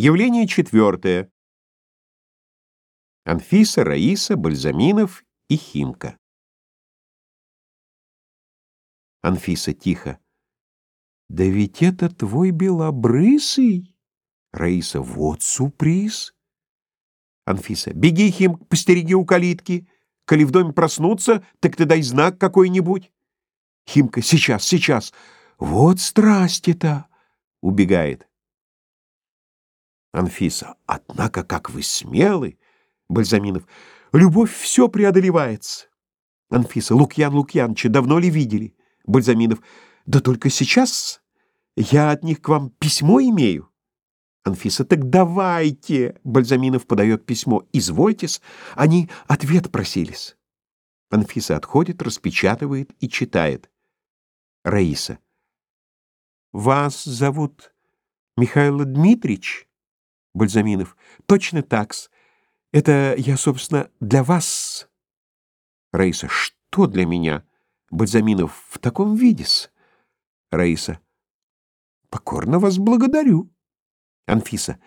Явление четвертое. Анфиса, Раиса, Бальзаминов и Химка. Анфиса тихо. Да ведь это твой белобрысый. Раиса. Вот сюрприз. Анфиса. Беги, Хим, постереги у калитки. Коли в доме проснуться, так ты дай знак какой-нибудь. Химка. Сейчас, сейчас. Вот страсти-то. Убегает. Анфиса. Однако, как вы смелы. Бальзаминов. Любовь все преодолевается. Анфиса. Лукьян Лукьяновича давно ли видели? Бальзаминов. Да только сейчас я от них к вам письмо имею. Анфиса. Так давайте. Бальзаминов подает письмо. Извольтесь. Они ответ просились. Анфиса отходит, распечатывает и читает. Раиса. Вас зовут Михаил Дмитрич? Бальзаминов. Точно такс. Это я, собственно, для вас. Раиса. Что для меня? Бальзаминов. В таком виде-с. Раиса. Покорно вас благодарю. Анфиса.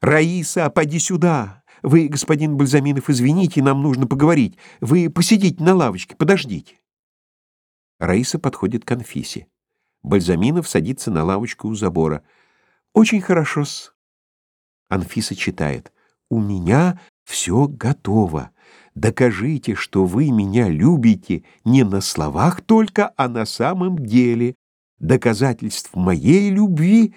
Раиса, поди сюда. Вы, господин Бальзаминов, извините, нам нужно поговорить. Вы посидите на лавочке, подождите. Раиса подходит к Анфисе. Бальзаминов садится на лавочку у забора. Очень хорошо-с. Анфиса читает. «У меня все готово. Докажите, что вы меня любите не на словах только, а на самом деле. Доказательств моей любви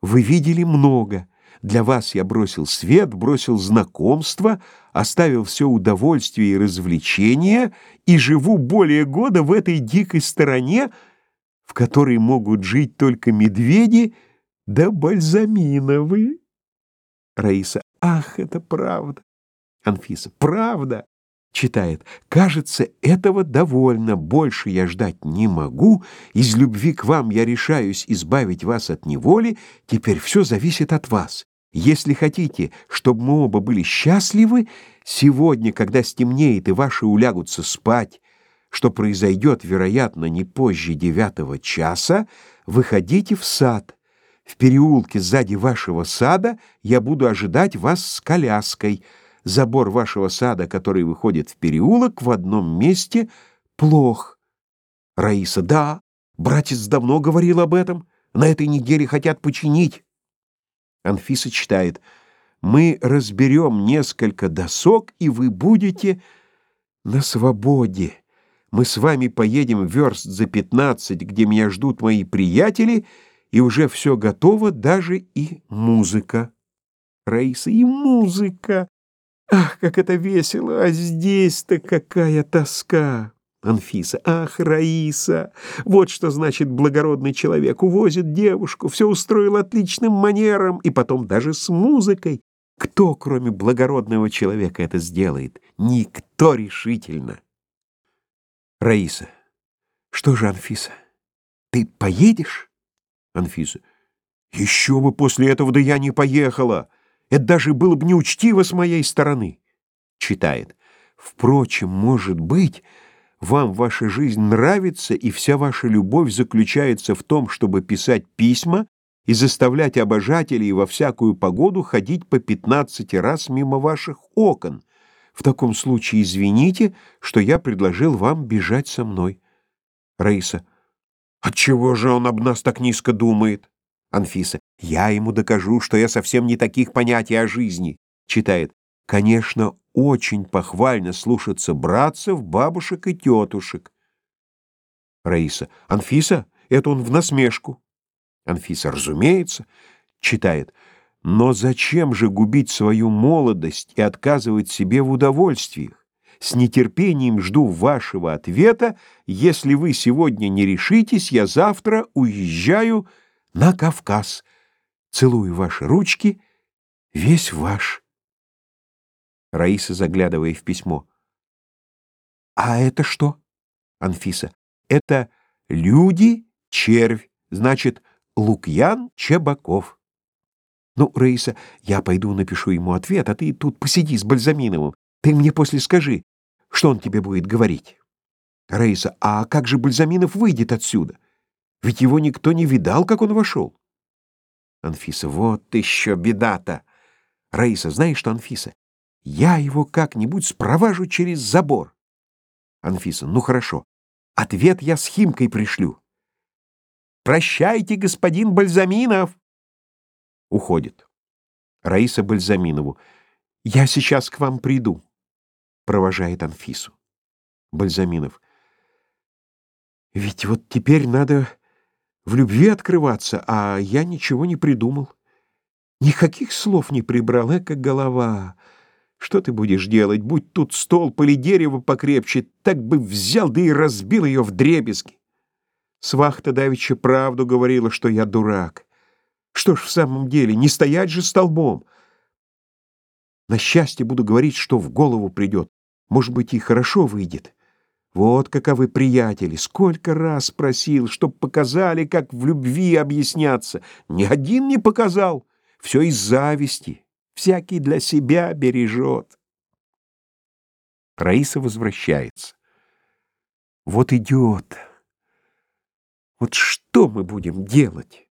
вы видели много. Для вас я бросил свет, бросил знакомство, оставил все удовольствие и развлечения и живу более года в этой дикой стороне, в которой могут жить только медведи да бальзаминовы. Раиса. Ах, это правда. Анфиса. Правда. Читает. Кажется, этого довольно. Больше я ждать не могу. Из любви к вам я решаюсь избавить вас от неволи. Теперь все зависит от вас. Если хотите, чтобы мы оба были счастливы, сегодня, когда стемнеет и ваши улягутся спать, что произойдет, вероятно, не позже девятого часа, выходите в сад. В переулке сзади вашего сада я буду ожидать вас с коляской. Забор вашего сада, который выходит в переулок, в одном месте плох. Раиса, да, братец давно говорил об этом. На этой неделе хотят починить. Анфиса читает. Мы разберем несколько досок, и вы будете на свободе. Мы с вами поедем верст за пятнадцать, где меня ждут мои приятели, и уже все готово, даже и музыка. Раиса, и музыка. Ах, как это весело, а здесь-то какая тоска. Анфиса, ах, Раиса, вот что значит благородный человек. Увозит девушку, все устроил отличным манером, и потом даже с музыкой. Кто, кроме благородного человека, это сделает? Никто решительно. Раиса, что же, Анфиса, ты поедешь? Анфиса, еще бы после этого да я не поехала. Это даже было бы неучтиво с моей стороны. Читает. Впрочем, может быть, вам ваша жизнь нравится, и вся ваша любовь заключается в том, чтобы писать письма и заставлять обожателей во всякую погоду ходить по пятнадцати раз мимо ваших окон. В таком случае извините, что я предложил вам бежать со мной. Раиса. Отчего же он об нас так низко думает? Анфиса. Я ему докажу, что я совсем не таких понятий о жизни. Читает. Конечно, очень похвально слушаться братцев, бабушек и тетушек. Раиса. Анфиса, это он в насмешку. Анфиса. Разумеется. Читает. Но зачем же губить свою молодость и отказывать себе в удовольствиях? С нетерпением жду вашего ответа. Если вы сегодня не решитесь, я завтра уезжаю на Кавказ. Целую ваши ручки, весь ваш. Раиса, заглядывая в письмо. А это что? Анфиса. Это люди, червь, значит, Лукьян Чебаков. Ну, Раиса, я пойду напишу ему ответ, а ты тут посиди с Бальзаминовым. Ты мне после скажи, что он тебе будет говорить. Раиса, а как же Бальзаминов выйдет отсюда? Ведь его никто не видал, как он вошел. Анфиса, вот еще беда-то. Раиса, знаешь что, Анфиса? Я его как-нибудь спроважу через забор. Анфиса, ну хорошо. Ответ я с Химкой пришлю. Прощайте, господин Бальзаминов. Уходит. Раиса Бальзаминову. Я сейчас к вам приду. Провожает Анфису. Бальзаминов. Ведь вот теперь надо в любви открываться, а я ничего не придумал. Никаких слов не прибрал, эка голова. Что ты будешь делать? Будь тут стол или дерево покрепче, так бы взял, да и разбил ее в дребезги. Свахта давеча правду говорила, что я дурак. Что ж в самом деле, не стоять же столбом. На счастье буду говорить, что в голову придет. Может быть, и хорошо выйдет. Вот каковы приятели. Сколько раз просил, чтоб показали, как в любви объясняться. Ни один не показал. Все из зависти. Всякий для себя бережет. Раиса возвращается. Вот идет. Вот что мы будем делать?